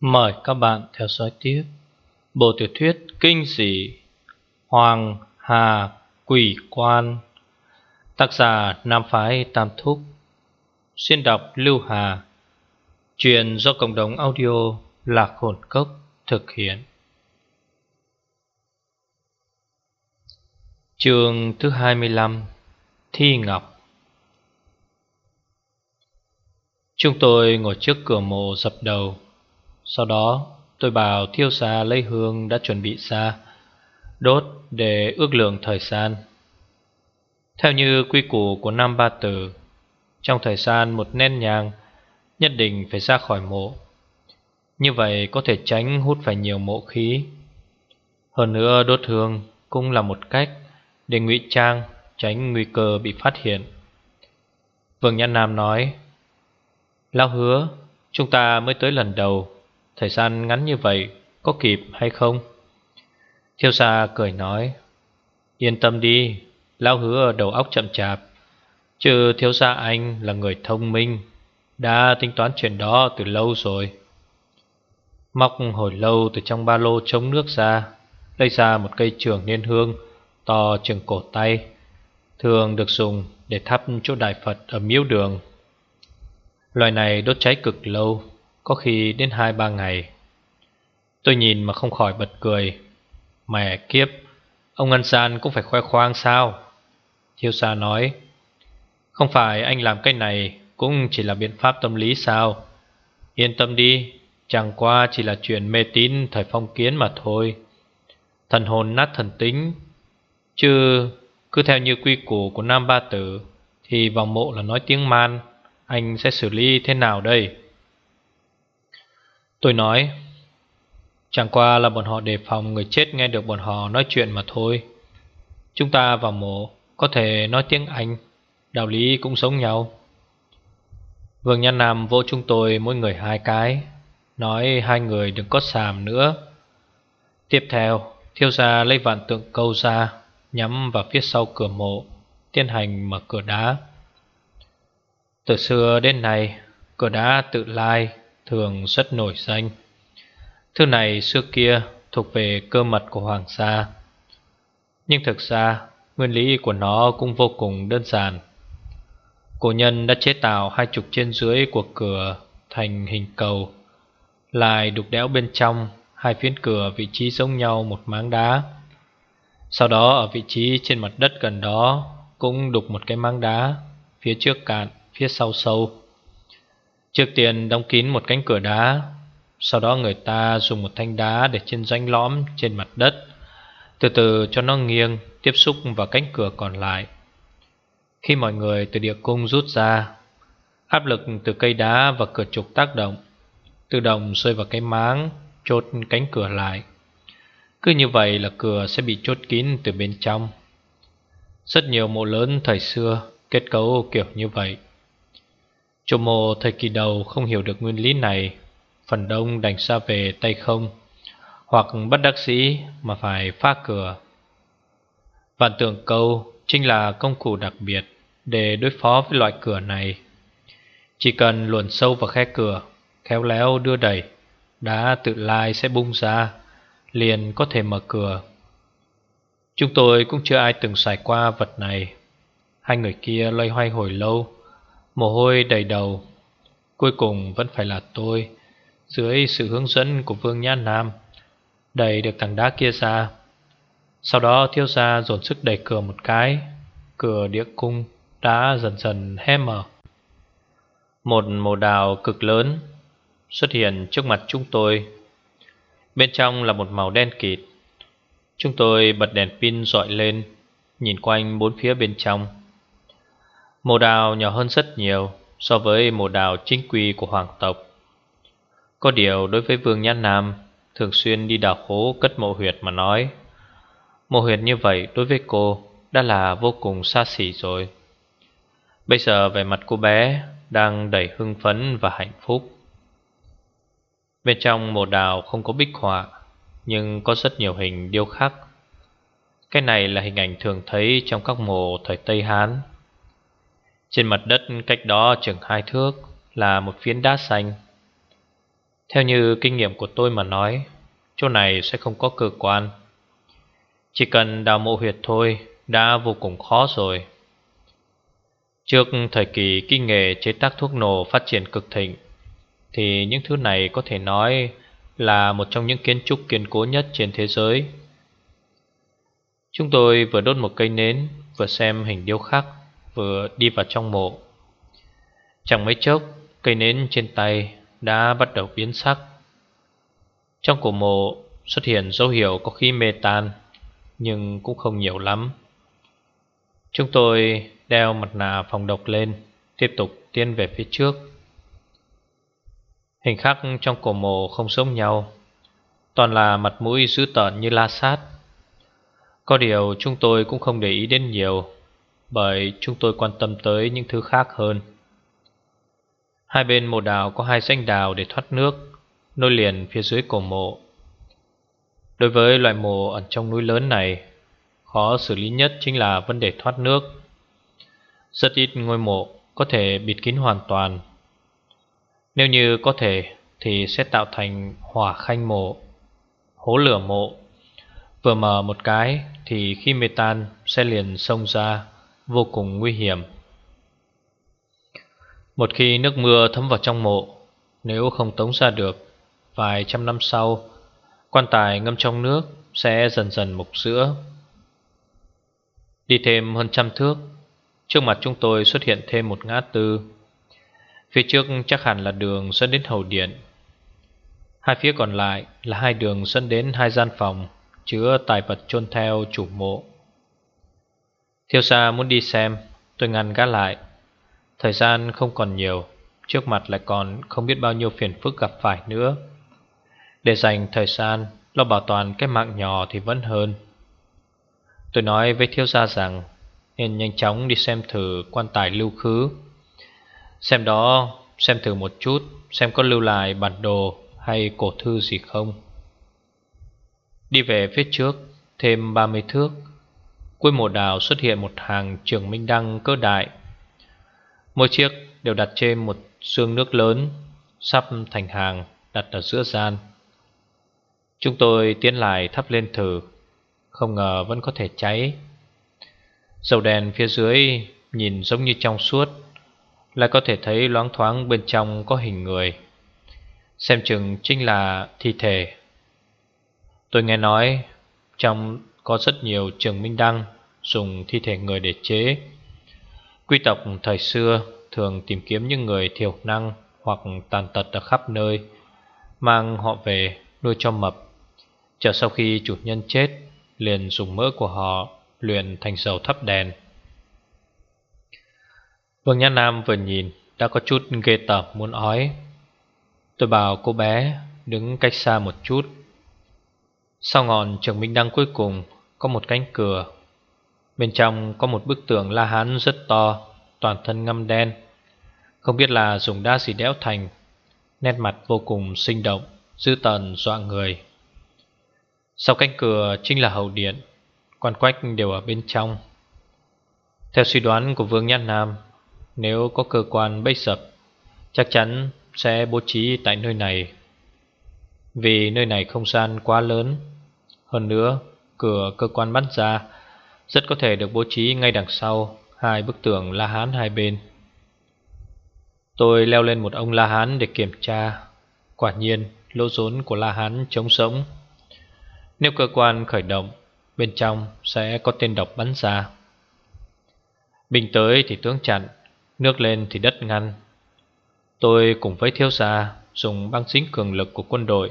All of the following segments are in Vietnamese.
Mời các bạn theo dõi tiếp Bộ tiểu thuyết kinh dị Hoàng Hà Quỷ Quan, Tác giả Nam Phái Tam Thúc. Xuyên đọc Lưu Hà. Chuyện do cộng đồng audio Lạc Hồn Cốc thực hiện. Chương thứ 25 Thi Ngọc. Chúng tôi ngồi trước cửa mộ dập đầu sau đó, tôi bảo thiêu xa lấy hương đã chuẩn bị xa, Đốt để ước lượng thời gian. Theo như quy củ của Nam Ba Tử, Trong thời gian một nén nhang, Nhất định phải ra khỏi mộ. Như vậy có thể tránh hút phải nhiều mộ khí. Hơn nữa, đốt hương cũng là một cách Để ngụy trang, tránh nguy cơ bị phát hiện. Vương nhân Nam nói, Lão hứa, Chúng ta mới tới lần đầu. Thời gian ngắn như vậy Có kịp hay không? Thiêu xa cười nói, Yên tâm đi, Lão hứa đầu óc chậm chạp. Chứ thiếu gia anh là người thông minh, Đã tính toán chuyện đó từ lâu rồi. Móc hồi lâu từ trong ba lô chống nước ra, Lấy ra một cây trường niên hương To chừng cổ tay, Thường được dùng để thắp chỗ đại Phật ở miếu đường. Loài này đốt cháy cực lâu có khi đến hai, ba ngày, Tôi nhìn mà không khỏi bật cười. Mẹ kiếp, Ông Ngân San cũng phải khoe khoang sao? Thiêu Sa nói, Không phải anh làm cái này Cũng chỉ là biện pháp tâm lý sao? Yên tâm đi, Chẳng qua chỉ là chuyện mê tín Thời phong kiến mà thôi. Thần hồn nát thần tính, Chứ cứ theo như quy củ của Nam Ba Tử Thì vào mộ là nói tiếng man, Anh sẽ xử lý thế nào đây? Tôi nói, Chẳng qua là bọn họ đề phòng người chết nghe được bọn họ nói chuyện mà thôi. Chúng ta vào mộ có thể nói tiếng Anh, Đạo lý cũng giống nhau. Vương Nhân Nam vô chúng tôi mỗi người hai cái, Nói hai người đừng có xàm nữa. Tiếp theo Thiêu gia lấy vạn tượng câu ra, Nhắm vào phía sau cửa mộ, Tiến hành mở cửa đá. Từ xưa đến nay, Cửa đá tự lai thường rất nổi danh. Thứ này xưa kia thuộc về cơ mật của hoàng gia. Nhưng thực ra, nguyên lý của nó cũng vô cùng đơn giản. Cổ nhân đã chế tạo hai chục trên dưới của cửa thành hình cầu, lại đục đẽo bên trong hai phiến cửa vị trí giống nhau một máng đá. Sau đó ở vị trí trên mặt đất gần đó cũng đục một cái máng đá, phía trước cạn, phía sau sâu. Trước tiên đóng kín một cánh cửa đá, Sau đó người ta dùng một thanh đá để trên rãnh lõm trên mặt đất. Từ từ cho nó nghiêng, Tiếp xúc vào cánh cửa còn lại. Khi mọi người từ địa cung rút ra, Áp lực từ cây đá và cửa trục tác động, Tự động rơi vào cái máng, Chốt cánh cửa lại. Cứ như vậy là cửa sẽ bị chốt kín từ bên trong. Rất nhiều mộ lớn thời xưa, Kết cấu kiểu như vậy. Chủ thời kỳ đầu không hiểu được nguyên lý này, Phần đông đành xa về tay không, Hoặc bất đắc sĩ mà phải phá cửa. Vạn tượng câu chính là công cụ đặc biệt Để đối phó với loại cửa này. Chỉ cần luồn sâu vào khe cửa, Khéo léo đưa đẩy, Đá tự lai sẽ bung ra, Liền có thể mở cửa. Chúng tôi cũng chưa ai từng xài qua vật này. Hai người kia loay hoay hồi lâu Mồ hôi đầy đầu. Cuối cùng vẫn phải là tôi, Dưới sự hướng dẫn của Vương Nhã Nam, Đẩy được thằng đá kia ra. Sau đó thiếu gia dồn sức đẩy cửa một cái, Cửa địa cung đã dần dần hé mở. Một mồ đào cực lớn Xuất hiện trước mặt chúng tôi. Bên trong là một màu đen kịt. Chúng tôi bật đèn pin dọi lên, Nhìn quanh bốn phía bên trong. Mồ đào nhỏ hơn rất nhiều so với mồ đào chính quy của hoàng tộc. Có điều đối với Vương Nhãn Nam, thường xuyên đi đào khố cất mộ huyệt mà nói. Mộ huyệt như vậy đối với cô đã là vô cùng xa xỉ rồi. Bây giờ về mặt cô bé đang đầy hưng phấn và hạnh phúc. Bên trong mộ đào không có bích họa, nhưng có rất nhiều hình điêu khắc. Cái này là hình ảnh thường thấy trong các mộ thời Tây Hán. Trên mặt đất cách đó chừng hai thước là một phiến đá xanh. Theo như kinh nghiệm của tôi mà nói, Chỗ này sẽ không có cơ quan. Chỉ cần đào mộ huyệt thôi, Đã vô cùng khó rồi. Trước thời kỳ kinh nghề chế tác thuốc nổ phát triển cực thịnh, Thì những thứ này có thể nói Là một trong những kiến trúc kiên cố nhất trên thế giới. Chúng tôi vừa đốt một cây nến, Vừa xem hình điêu khắc. Vừa đi vào trong mộ. Chẳng mấy chốc, Cây nến trên tay đã bắt đầu biến sắc. Trong cổ mộ xuất hiện dấu hiệu có khí mê tan, Nhưng cũng không nhiều lắm. Chúng tôi đeo mặt nạ phòng độc lên, Tiếp tục tiến về phía trước. Hình khắc trong cổ mộ không giống nhau, Toàn là mặt mũi dữ tợn như la sát. Có điều chúng tôi cũng không để ý đến nhiều bởi chúng tôi quan tâm tới những thứ khác hơn. Hai bên mộ đào có hai danh đào để thoát nước, Nối liền phía dưới cổ mộ. Đối với loại mộ ẩn trong núi lớn này, Khó xử lý nhất chính là vấn đề thoát nước. Rất ít ngôi mộ có thể bịt kín hoàn toàn. Nếu như có thể, thì sẽ tạo thành hỏa khanh mộ, Hố lửa mộ. Vừa mở một cái, thì khi mê tan, sẽ liền xông ra. Vô cùng nguy hiểm. Một khi nước mưa thấm vào trong mộ, Nếu không tống ra được Vài trăm năm sau, Quan tài ngâm trong nước Sẽ dần dần mục sữa. Đi thêm hơn trăm thước, Trước mặt chúng tôi xuất hiện thêm một ngã tư. Phía trước chắc hẳn là đường dẫn đến hầu điện. Hai phía còn lại là hai đường dẫn đến hai gian phòng Chứa tài vật chôn theo chủ mộ. Thiêu xa muốn đi xem, Tôi ngăn gã lại. Thời gian không còn nhiều, Trước mặt lại còn không biết bao nhiêu phiền phức gặp phải nữa. Để dành thời gian Lo bảo toàn cái mạng nhỏ thì vẫn hơn. Tôi nói với thiếu gia rằng Nên nhanh chóng đi xem thử quan tài lưu khứ. Xem đó, Xem thử một chút, Xem có lưu lại bản đồ Hay cổ thư gì không. Đi về phía trước, Thêm 30 thước. Cuối mùa đào xuất hiện một hàng trường minh đăng cơ đại. Mỗi chiếc đều đặt trên một xương nước lớn, Sắp thành hàng đặt ở giữa gian. Chúng tôi tiến lại thắp lên thử, Không ngờ vẫn có thể cháy. Dầu đèn phía dưới nhìn giống như trong suốt, Lại có thể thấy loáng thoáng bên trong có hình người. Xem chừng chính là thi thể. Tôi nghe nói Trong có rất nhiều trường minh đăng. Dùng thi thể người để chế Quy tộc thời xưa thường tìm kiếm những người thiểu năng hoặc tàn tật ở khắp nơi, mang họ về nuôi cho mập. Chờ sau khi chủ nhân chết, liền dùng mỡ của họ luyện thành dầu thắp đèn. Vương Nhã Nam vừa nhìn đã có chút ghê tởm muốn ói. Tôi bảo cô bé đứng cách xa một chút. Sau ngọn trường minh đăng cuối cùng có một cánh cửa Bên trong có một bức tượng La Hán rất to, Toàn thân ngâm đen. Không biết là dùng đá gì đẽo thành, Nét mặt vô cùng sinh động, Dư tần dọa người. Sau cánh cửa chính là hậu điện, Quan quách đều ở bên trong. Theo suy đoán của Vương Nhát Nam, Nếu có cơ quan bấy sập, Chắc chắn sẽ bố trí tại nơi này. Vì nơi này không gian quá lớn, Hơn nữa, Cửa cơ quan bắn ra rất có thể được bố trí ngay đằng sau Hai bức tường La Hán hai bên. Tôi leo lên một ông La Hán để kiểm tra. Quả nhiên, lỗ rốn của La Hán trống rỗng. Nếu cơ quan khởi động, Bên trong sẽ có tên độc bắn ra. Bình tới thì tướng chặn, Nước lên thì đất ngăn. Tôi cùng với thiếu gia Dùng băng dính cường lực của quân đội,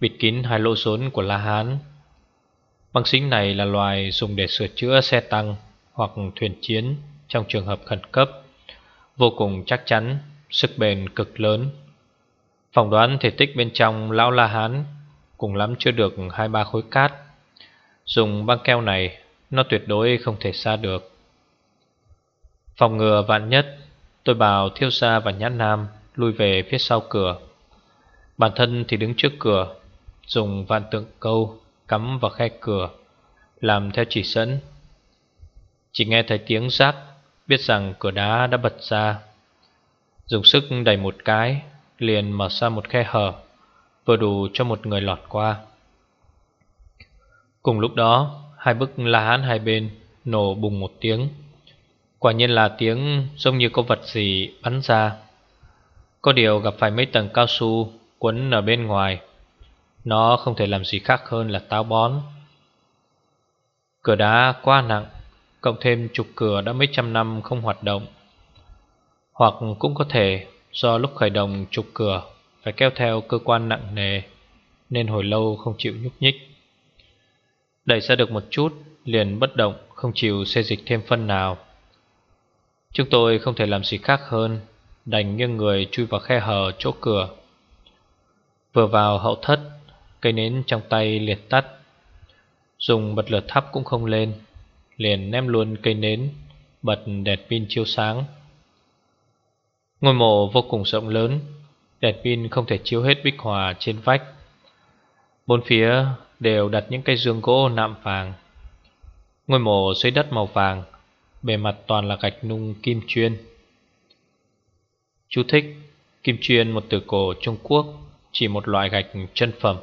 Bịt kín hai lỗ rốn của La Hán. Băng xính này là loài dùng để sửa chữa xe tăng hoặc thuyền chiến trong trường hợp khẩn cấp, vô cùng chắc chắn, sức bền cực lớn. Phỏng đoán thể tích bên trong lão La Hán cùng lắm chưa được hai ba khối cát. Dùng băng keo này, nó tuyệt đối không thể xa được. Phòng ngừa vạn nhất, tôi bảo Thiêu Sa và Nhãn Nam lui về phía sau cửa. Bản thân thì đứng trước cửa, dùng vạn tượng câu cắm vào khe cửa, làm theo chỉ dẫn. Chỉ nghe thấy tiếng rác, biết rằng cửa đá đã bật ra. Dùng sức đẩy một cái, liền mở ra một khe hở, Vừa đủ cho một người lọt qua Cùng lúc đó Hai bức la hán hai bên Nổ bùng một tiếng Quả nhiên là tiếng giống như có vật gì bắn ra Có điều gặp phải mấy tầng cao su Quấn ở bên ngoài nó không thể làm gì khác hơn là táo bón. Cửa đá quá nặng, Cộng thêm trục cửa đã mấy trăm năm không hoạt động. Hoặc cũng có thể do lúc khởi động trục cửa Phải kéo theo cơ quan nặng nề, Nên hồi lâu không chịu nhúc nhích. Đẩy ra được một chút, Liền bất động, không chịu xê dịch thêm phân nào. Chúng tôi không thể làm gì khác hơn, Đành nghiêng người chui vào khe hở chỗ cửa. Vừa vào hậu thất Cây nến trong tay liền tắt. Dùng bật lửa thắp cũng không lên, Liền ném luôn cây nến, Bật đèn pin chiếu sáng. Ngôi mộ vô cùng rộng lớn, Đèn pin không thể chiếu hết bích hòa trên vách. Bốn phía đều đặt những cây dương gỗ nạm vàng. Ngôi mộ dưới đất màu vàng, Bề mặt toàn là gạch nung kim chuyên. Chú thích, Kim chuyên một từ cổ Trung Quốc, Chỉ một loại gạch chân phẩm.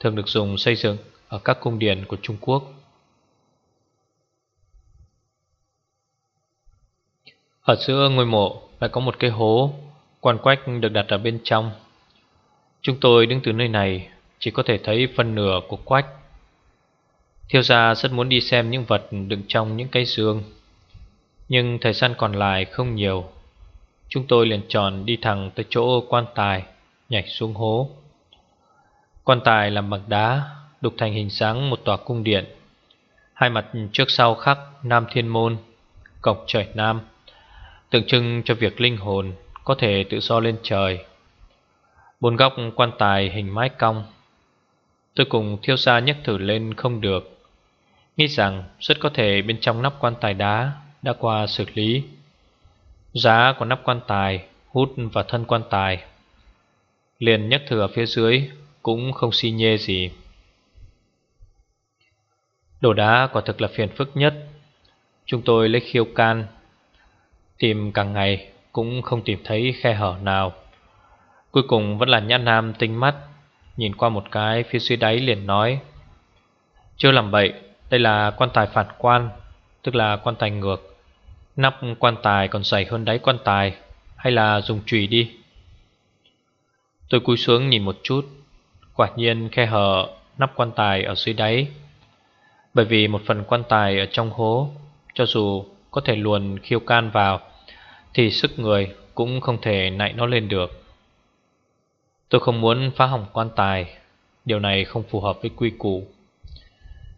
Thường được dùng xây dựng Ở các cung điện của Trung Quốc. Ở giữa ngôi mộ lại có một cái hố, Quan quách được đặt ở bên trong. Chúng tôi đứng từ nơi này, Chỉ có thể thấy phần nửa của quách. Thiêu gia rất muốn đi xem những vật đựng trong những cái giường, Nhưng thời gian còn lại không nhiều. Chúng tôi liền tròn đi thẳng tới chỗ quan tài, Nhảy xuống hố. Quan tài làm bằng đá, Đục thành hình dáng một tòa cung điện. Hai mặt trước sau khắc Nam Thiên Môn Cổng trời Nam, Tượng trưng cho việc linh hồn Có thể tự do lên trời. Bốn góc quan tài hình mái cong. Tôi cùng thiêu gia nhấc thử lên không được. Nghĩ rằng rất có thể bên trong nắp quan tài đá Đã qua xử lý. Giá của nắp quan tài, Hút vào thân quan tài. Liền nhấc thử ở phía dưới. Cũng không xi nhê gì. Đồ đá quả thực là phiền phức nhất. Chúng tôi lấy khiêu can, Tìm cả ngày cũng không tìm thấy khe hở nào. Cuối cùng vẫn là nhã nam tinh mắt, Nhìn qua một cái phía dưới đáy liền nói, Chưa làm bậy Đây là quan tài phản quan, Tức là quan tài ngược. Nắp quan tài còn dày hơn đáy quan tài, Hay là dùng chùy đi? Tôi cúi xuống nhìn một chút. Quả nhiên khe hở nắp quan tài ở dưới đáy. Bởi vì một phần quan tài ở trong hố, Cho dù có thể luồn khiêu can vào, Thì sức người cũng không thể nạy nó lên được. Tôi không muốn phá hỏng quan tài, Điều này không phù hợp với quy củ.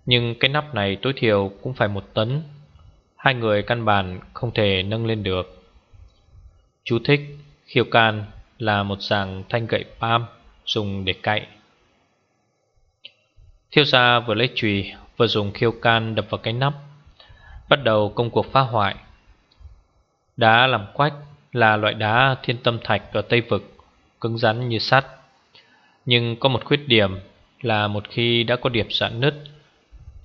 Nhưng cái nắp này tối thiểu cũng phải một tấn, Hai người căn bản không thể nâng lên được. Chú thích, Khiêu can là một dạng thanh gậy pam Dùng để cậy. Thiêu gia vừa lấy chùy, Vừa dùng khiêu can đập vào cái nắp, Bắt đầu công cuộc phá hoại. Đá làm quách là loại đá thiên tâm thạch ở Tây Vực, Cứng rắn như sắt. Nhưng có một khuyết điểm là một khi đã có điểm giãn nứt,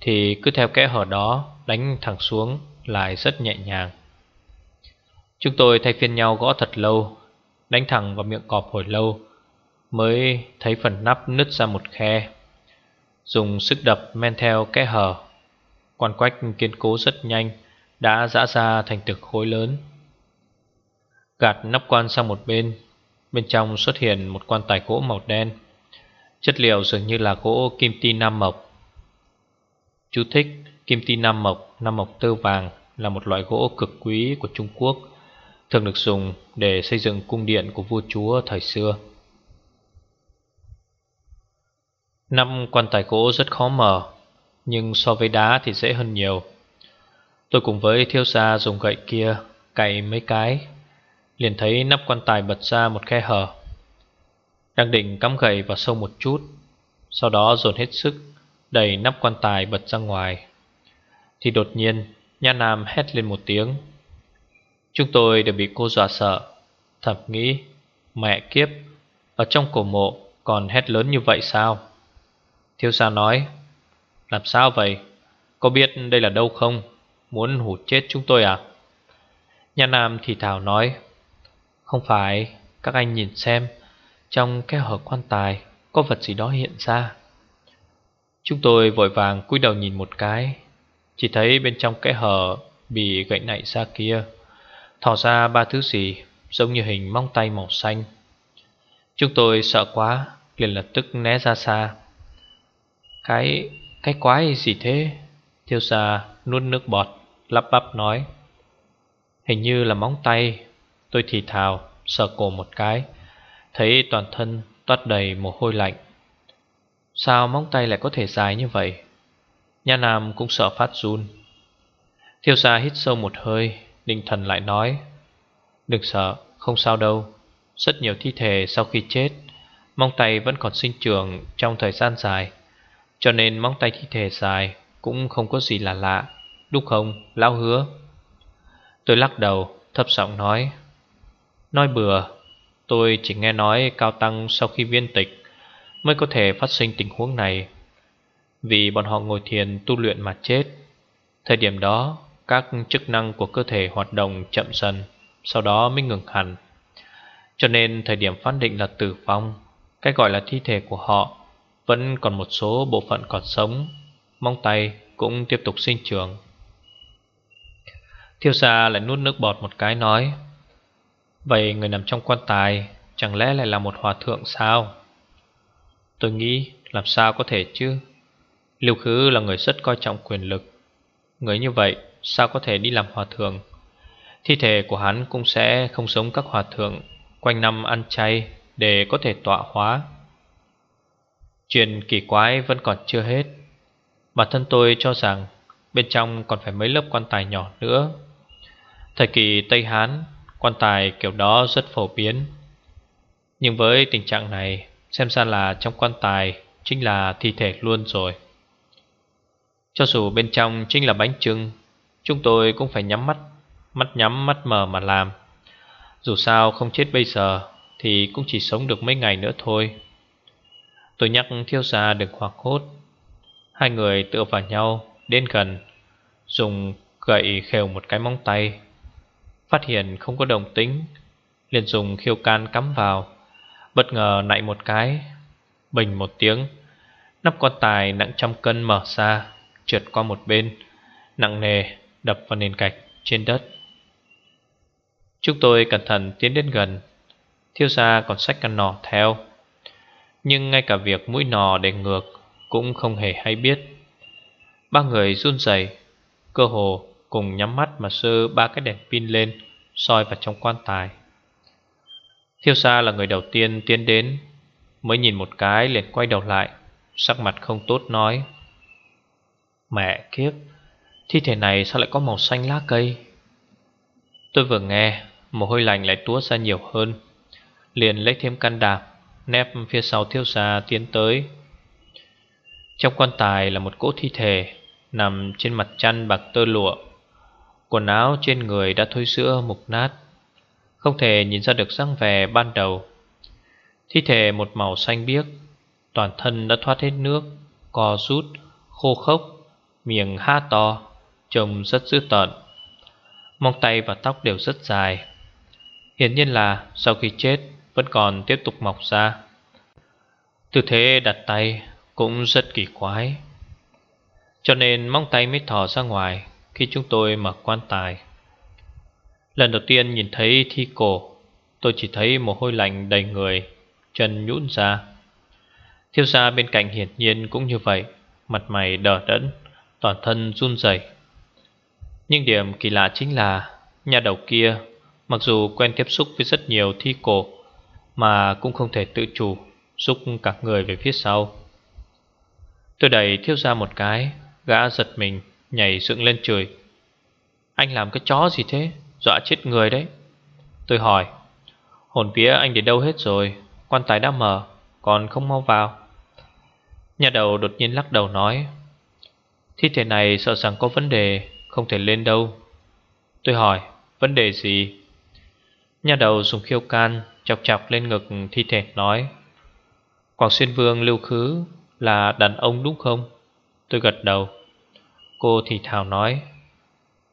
Thì cứ theo kẽ hở đó đánh thẳng xuống lại rất nhẹ nhàng. Chúng tôi thay phiên nhau gõ thật lâu, Đánh thẳng vào miệng cọp hồi lâu, Mới thấy phần nắp nứt ra một khe. Dùng sức đập men theo kẽ hở. Quan quách kiên cố rất nhanh Đã dã ra thành từng khối lớn. Gạt nắp quan sang một bên Bên trong xuất hiện một quan tài gỗ màu đen. Chất liệu dường như là gỗ kim ti nam mộc. Chú thích Kim ti nam mộc, nam mộc tơ vàng Là một loại gỗ cực quý của Trung Quốc Thường được dùng để xây dựng cung điện của vua chúa thời xưa. Năm quan tài gỗ rất khó mở, Nhưng so với đá thì dễ hơn nhiều. Tôi cùng với thiêu gia dùng gậy kia Cậy mấy cái, Liền thấy nắp quan tài bật ra một khe hở. Đang định cắm gậy vào sâu một chút, Sau đó dồn hết sức, Đẩy nắp quan tài bật ra ngoài. Thì đột nhiên, Nha Nam hét lên một tiếng. Chúng tôi đều bị cô dọa sợ. Thầm nghĩ, Mẹ kiếp, Ở trong cổ mộ còn hét lớn như vậy sao? Thiếu gia nói Làm sao vậy Có biết đây là đâu không Muốn hủ chết chúng tôi à Nhà Nam thì thảo nói Không phải Các anh nhìn xem Trong cái hở quan tài có vật gì đó hiện ra. Chúng tôi vội vàng cúi đầu nhìn một cái, chỉ thấy bên trong cái hở bị gãy nảy ra kia, thò ra ba thứ gì giống như hình móng tay màu xanh. Chúng tôi sợ quá, liền lập tức né ra xa. Cái, cái quái gì thế? Thiêu xà nuốt nước bọt, lắp bắp nói. Hình như là móng tay, tôi thì thào, sờ cổ một cái, thấy toàn thân toát đầy mồ hôi lạnh. Sao móng tay lại có thể dài như vậy? Nha Nam cũng sợ phát run. Thiêu xà hít sâu một hơi, định thần lại nói. Đừng sợ, không sao đâu. Rất nhiều thi thể sau khi chết, móng tay vẫn còn sinh trưởng trong thời gian dài. Cho nên móng tay thi thể dài cũng không có gì là lạ, đúng không, lão hứa? Tôi lắc đầu, thấp giọng nói. Nói bừa, tôi chỉ nghe nói cao tăng sau khi viên tịch mới có thể phát sinh tình huống này. Vì bọn họ ngồi thiền tu luyện mà chết. Thời điểm đó, các chức năng của cơ thể hoạt động chậm dần, sau đó mới ngừng hẳn. Cho nên thời điểm phán định là tử vong, cái gọi là thi thể của họ vẫn còn một số bộ phận còn sống, móng tay cũng tiếp tục sinh trưởng. Thiêu gia lại nuốt nước bọt một cái nói Vậy người nằm trong quan tài Chẳng lẽ lại là một hòa thượng sao? Tôi nghĩ làm sao có thể chứ. Liêu khứ là người rất coi trọng quyền lực. Người như vậy sao có thể đi làm hòa thượng? Thi thể của hắn cũng sẽ không sống các hòa thượng Quanh năm ăn chay để có thể tọa hóa. Chuyện kỳ quái vẫn còn chưa hết. Bản thân tôi cho rằng Bên trong còn phải mấy lớp quan tài nhỏ nữa. Thời kỳ Tây Hán, Quan tài kiểu đó rất phổ biến. Nhưng với tình trạng này, Xem ra là trong quan tài Chính là thi thể luôn rồi. Cho dù bên trong chính là bánh trưng, Chúng tôi cũng phải nhắm mắt Mắt nhắm mắt mờ mà làm. Dù sao không chết bây giờ Thì cũng chỉ sống được mấy ngày nữa thôi. Tôi nhắc thiếu gia đừng hoặc hốt. Hai người tựa vào nhau, Đến gần, Dùng gậy khều một cái móng tay. Phát hiện không có đồng tính liền dùng khiêu can cắm vào. Bất ngờ nạy một cái, Bình một tiếng. Nắp quan tài nặng trăm cân mở ra, Trượt qua một bên, Nặng nề đập vào nền gạch trên đất. Chúng tôi cẩn thận tiến đến gần. Thiêu gia còn sách căn nỏ theo. Nhưng ngay cả việc mũi nò để ngược Cũng không hề hay biết Ba người run rẩy Cơ hồ cùng nhắm mắt mà sơ ba cái đèn pin lên soi vào trong quan tài. Thiêu Sa là người đầu tiên tiến đến, mới nhìn một cái liền quay đầu lại, sắc mặt không tốt nói. Mẹ kiếp, thi thể này sao lại có màu xanh lá cây? Tôi vừa nghe, mồ hôi lạnh lại túa ra nhiều hơn, liền lấy thêm can đảm, nép phía sau Thiêu xa tiến tới. Trong quan tài là một cỗ thi thể nằm trên mặt chăn bạc tơ lụa. Quần áo trên người đã thối sữa mục nát Không thể nhìn ra được răng vẻ ban đầu. Thi thể một màu xanh biếc Toàn thân đã thoát hết nước Co rút, khô khốc Miệng há to Trông rất dữ tợn. Mong tay và tóc đều rất dài. Hiển nhiên là sau khi chết vẫn còn tiếp tục mọc ra Tư thế đặt tay Cũng rất kỳ quái Cho nên mong tay mới thò ra ngoài khi chúng tôi mở quan tài. Lần đầu tiên nhìn thấy thi cổ, tôi chỉ thấy mồ hôi lạnh đầy người, chân nhũn ra. Thiêu gia bên cạnh hiển nhiên cũng như vậy, mặt mày đờ đẫn, toàn thân run rẩy. Nhưng điểm kỳ lạ chính là nhà đầu kia, mặc dù quen tiếp xúc với rất nhiều thi cổ, mà cũng không thể tự chủ, xúc cả người về phía sau. Tôi đẩy thiêu ra một cái, gã giật mình, Nhảy dựng lên trời Anh làm cái chó gì thế? Dọa chết người đấy. Tôi hỏi Hồn vía anh để đâu hết rồi? Quan tài đã mở Còn không mau vào. Nhà đầu đột nhiên lắc đầu nói Thi thể này sợ rằng có vấn đề Không thể lên đâu. Tôi hỏi Vấn đề gì? Nhà đầu dùng khiêu can Chọc chọc lên ngực thi thể, nói, Quảng Xuyên Vương lưu khứ Là đàn ông đúng không? Tôi gật đầu. Cô thì thào nói,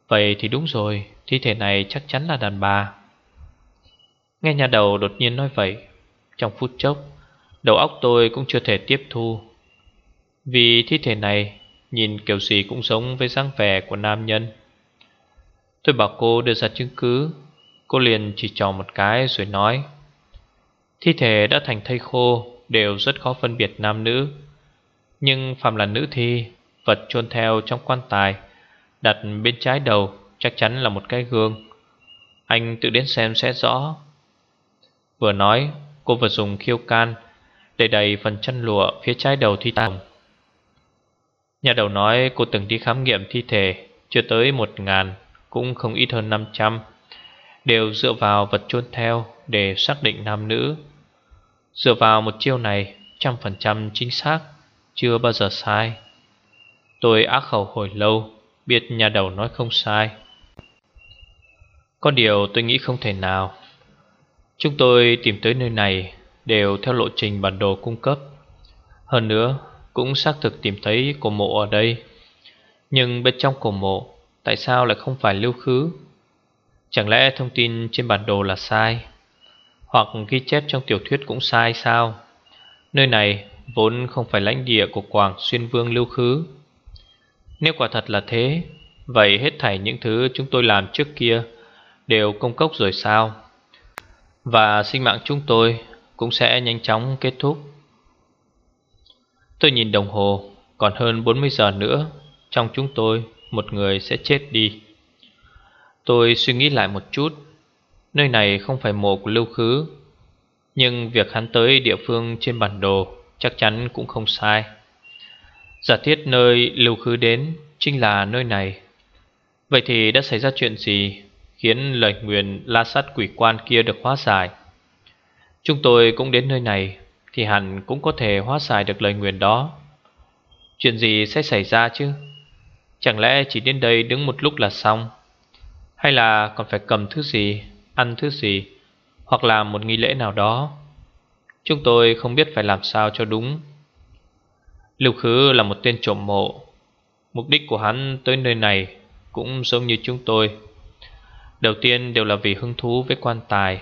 Vậy thì đúng rồi, Thi thể này chắc chắn là đàn bà. Nghe nhà đầu đột nhiên nói vậy, Trong phút chốc, Đầu óc tôi cũng chưa thể tiếp thu. Vì thi thể này, Nhìn kiểu gì cũng giống với dáng vẻ của nam nhân. Tôi bảo cô đưa ra chứng cứ, Cô liền chỉ trò một cái rồi nói Thi thể đã thành thây khô, Đều rất khó phân biệt nam nữ. Nhưng phạm là nữ thi, Vật chôn theo trong quan tài, Đặt bên trái đầu, Chắc chắn là một cái gương. Anh tự đến xem sẽ rõ. Vừa nói, Cô vừa dùng khiêu can Để đầy phần chân lụa phía trái đầu thi tàng Nhà đầu nói cô từng đi khám nghiệm thi thể, Chưa tới một ngàn, Cũng không ít hơn 500 Đều dựa vào vật chôn theo Để xác định nam nữ. Dựa vào một chiêu này, Trăm phần trăm chính xác, Chưa bao giờ sai. Tôi ác khẩu hồi lâu, Biết nhà đầu nói không sai. Có điều tôi nghĩ không thể nào. Chúng tôi tìm tới nơi này Đều theo lộ trình bản đồ cung cấp. Hơn nữa, Cũng xác thực tìm thấy cổ mộ ở đây. Nhưng bên trong cổ mộ, Tại sao lại không phải lưu khứ? Chẳng lẽ thông tin trên bản đồ là sai? Hoặc ghi chép trong tiểu thuyết cũng sai sao? Nơi này vốn không phải lãnh địa của Quảng Xuyên Vương lưu khứ. Nếu quả thật là thế, Vậy hết thảy những thứ chúng tôi làm trước kia Đều công cốc rồi sao? Và sinh mạng chúng tôi Cũng sẽ nhanh chóng kết thúc. Tôi nhìn đồng hồ, Còn hơn 40 giờ nữa, Trong chúng tôi Một người sẽ chết đi. Tôi suy nghĩ lại một chút. Nơi này không phải mộ của lưu khứ, Nhưng việc hắn tới địa phương trên bản đồ Chắc chắn cũng không sai. Giả thiết nơi lưu khứ đến Chính là nơi này. Vậy thì đã xảy ra chuyện gì Khiến lời nguyền la sát quỷ quan kia được hóa giải? Chúng tôi cũng đến nơi này Thì hẳn cũng có thể hóa giải được lời nguyền đó. Chuyện gì sẽ xảy ra chứ? Chẳng lẽ chỉ đến đây đứng một lúc là xong? Hay là còn phải cầm thứ gì, Ăn thứ gì, Hoặc làm một nghi lễ nào đó. Chúng tôi không biết phải làm sao cho đúng. Lưu Khứ là một tên trộm mộ. Mục đích của hắn tới nơi này Cũng giống như chúng tôi. Đầu tiên đều là vì hứng thú với quan tài.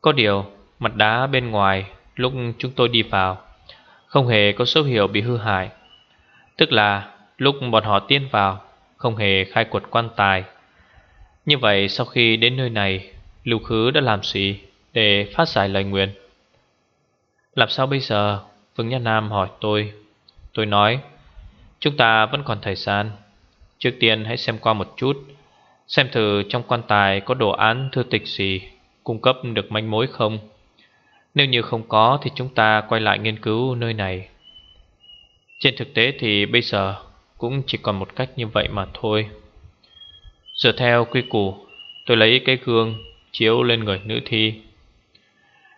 Có điều, Mặt đá bên ngoài Lúc chúng tôi đi vào Không hề có dấu hiệu bị hư hại. Tức là lúc bọn họ tiến vào Không hề khai quật quan tài như vậy, sau khi đến nơi này, Lưu Khứ đã làm gì Để phát giải lời nguyện. Làm sao bây giờ? Vương Nhã Nam hỏi tôi. Tôi nói, Chúng ta vẫn còn thời gian. Trước tiên hãy xem qua một chút, Xem thử trong quan tài có đồ án thư tịch gì, Cung cấp được manh mối không. Nếu như không có Thì chúng ta quay lại nghiên cứu nơi này. Trên thực tế thì bây giờ Cũng chỉ còn một cách như vậy mà thôi. Dựa theo quy củ, Tôi lấy cái gương chiếu lên người nữ thi.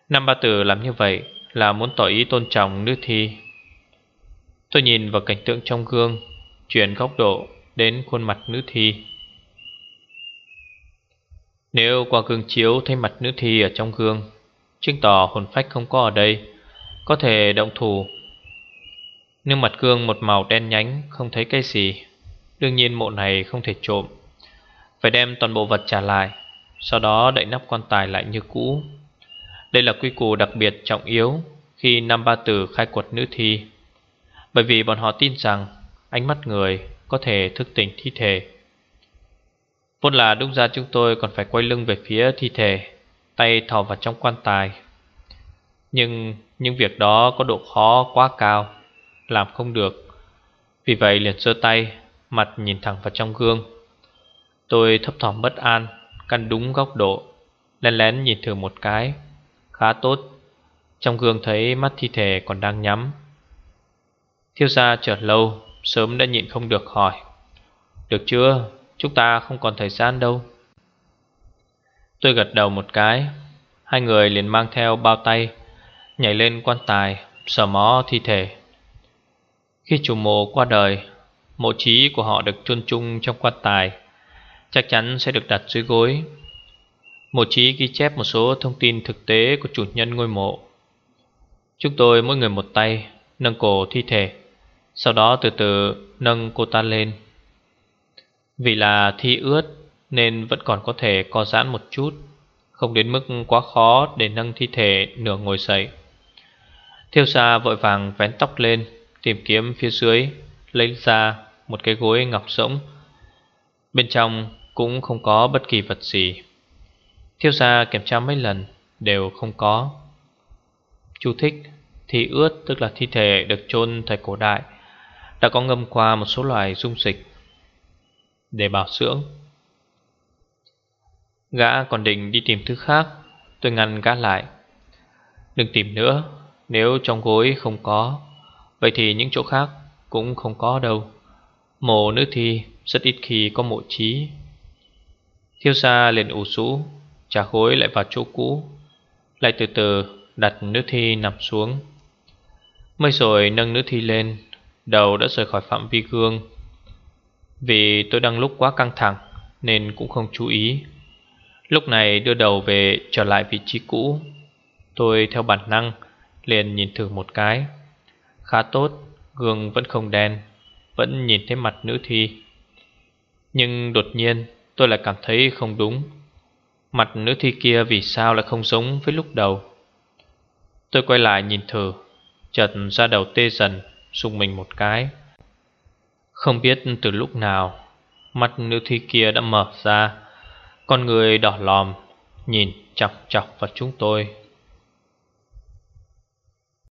Năm ba tử làm như vậy Là muốn tỏ ý tôn trọng nữ thi. Tôi nhìn vào cảnh tượng trong gương, Chuyển góc độ đến khuôn mặt nữ thi. Nếu qua gương chiếu thấy mặt nữ thi ở trong gương, Chứng tỏ hồn phách không có ở đây, Có thể động thủ. Nhưng mặt gương một màu đen nhánh Không thấy cái gì. Đương nhiên mộ này không thể trộm phải đem toàn bộ vật trả lại, Sau đó đậy nắp quan tài lại như cũ. Đây là quy củ đặc biệt trọng yếu Khi năm ba tử khai quật nữ thi, Bởi vì bọn họ tin rằng Ánh mắt người có thể thức tỉnh thi thể. Vốn là đúng ra chúng tôi còn phải quay lưng về phía thi thể, Tay thò vào trong quan tài. Nhưng những việc đó có độ khó quá cao, Làm không được. Vì vậy liền sơ tay, Mặt nhìn thẳng vào trong gương. Tôi thấp thỏm bất an, Căn đúng góc độ, Lén lén nhìn thử một cái, Khá tốt. Trong gương thấy mắt thi thể còn đang nhắm. Thiêu gia chờ lâu, Sớm đã nhịn không được hỏi. Được chưa? Chúng ta không còn thời gian đâu. Tôi gật đầu một cái. Hai người liền mang theo bao tay, Nhảy lên quan tài, Sờ mó thi thể. Khi chủ mộ qua đời, Mộ trí của họ được chôn chung trong quan tài chắc chắn sẽ được đặt dưới gối. một trí ghi chép một số thông tin thực tế của chủ nhân ngôi mộ. Chúng tôi mỗi người một tay nâng cổ thi thể, sau đó từ từ nâng cô ta lên. Vì là thi ướt nên vẫn còn có thể co giãn một chút, không đến mức quá khó để nâng thi thể nửa ngồi dậy. Thiêu xa vội vàng vén tóc lên Tìm kiếm phía dưới Lấy ra một cái gối ngọc rỗng Bên trong cũng không có bất kỳ vật gì. Thiêu gia kiểm tra mấy lần, Đều không có. Chú thích Thì ướt, tức là thi thể được chôn thời cổ đại, Đã có ngâm qua một số loại dung dịch Để bảo dưỡng. Gã còn định đi tìm thứ khác, Tôi ngăn gã lại. Đừng tìm nữa, Nếu trong gối không có, Vậy thì những chỗ khác cũng không có đâu. Mộ nữ thi rất ít khi có mộ trí. Thiêu xa liền ủ rũ Trả khối lại vào chỗ cũ, Lại từ từ đặt nữ thi nằm xuống. Mới rồi nâng nữ thi lên, Đầu đã rời khỏi phạm vi gương. Vì tôi đang lúc quá căng thẳng Nên cũng không chú ý. Lúc này đưa đầu về trở lại vị trí cũ. Tôi theo bản năng liền nhìn thử một cái. Khá tốt, Gương vẫn không đen, Vẫn nhìn thấy mặt nữ thi. Nhưng đột nhiên tôi lại cảm thấy không đúng. Mặt nữ thi kia vì sao lại không giống với lúc đầu? Tôi quay lại nhìn thử, Chợt ra đầu tê dần Xung mình một cái. Không biết từ lúc nào mặt nữ thi kia đã mở ra. Con người đỏ lòm, Nhìn chọc chọc vào chúng tôi.